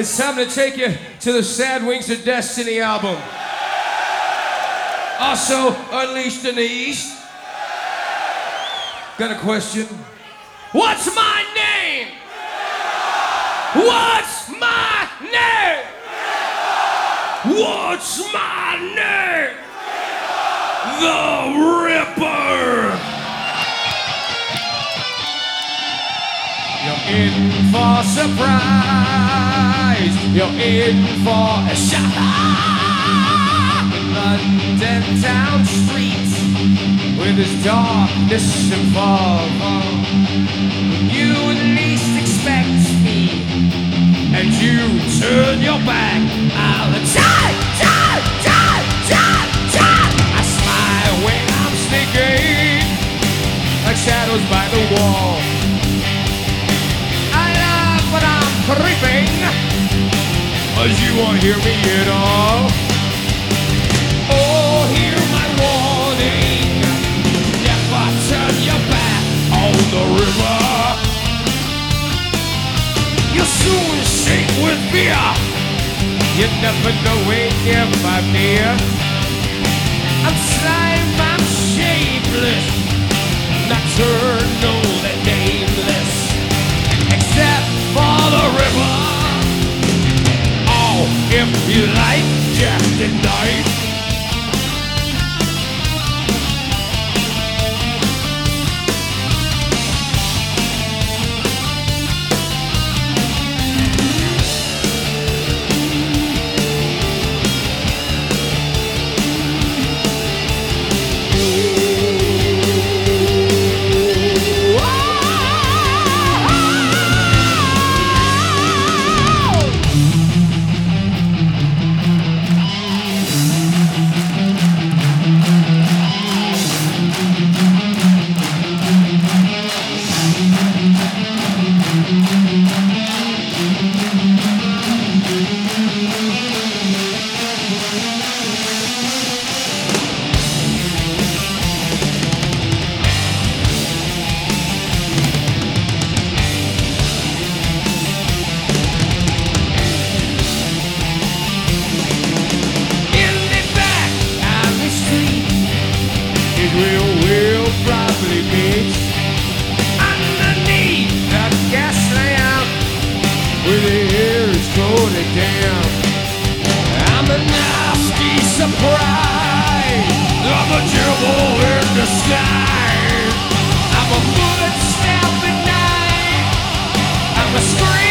It's time to take you to the Sad Wings of Destiny album. Also, Unleashed in the East. Got a question? What's my name? What's my name? What's my name? The in for surprise. You're in for a shock. London town streets with its darkness fog. You least expect me, and you turn your back. I'll attack, die, die, die, die. I smile when I'm sneaking, like shadows by the wall. Creeping, cause you won't hear me at all. Oh, hear my warning. Never turn your back on the Ripper. You'll soon shake with fear. You never know when you're my near. I'm slime, I'm shapeless. If you like Jack and We'll probably meet underneath a gas lamp where the is. I'm a nasty surprise a in. I'm a bullet at night. I'm a scream.